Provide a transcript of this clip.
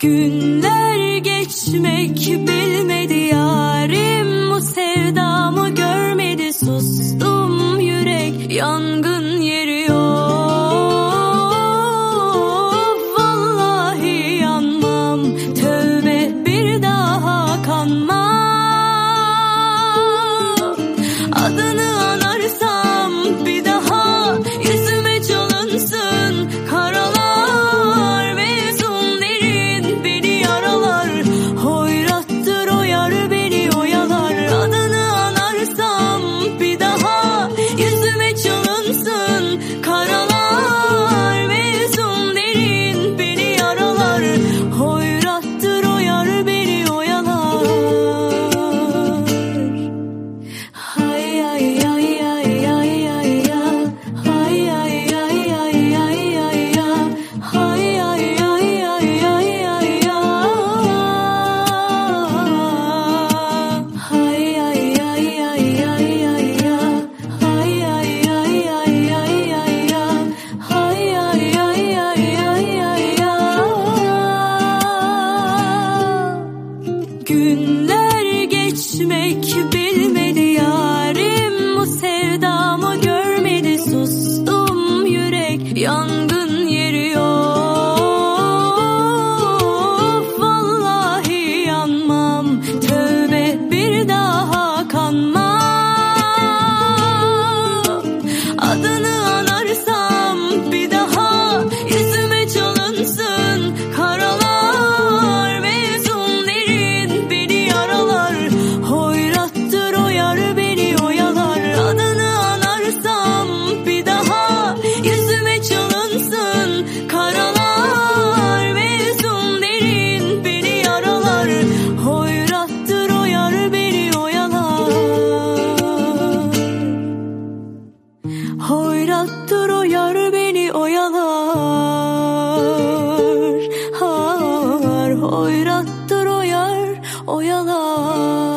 Günler geçmek bilmedi yarim bu sevdamı görmedi. Sustum yürek yangın Other 用。Yıllardır o yar beni oyalar. Har hoyrattır o yar oyalar.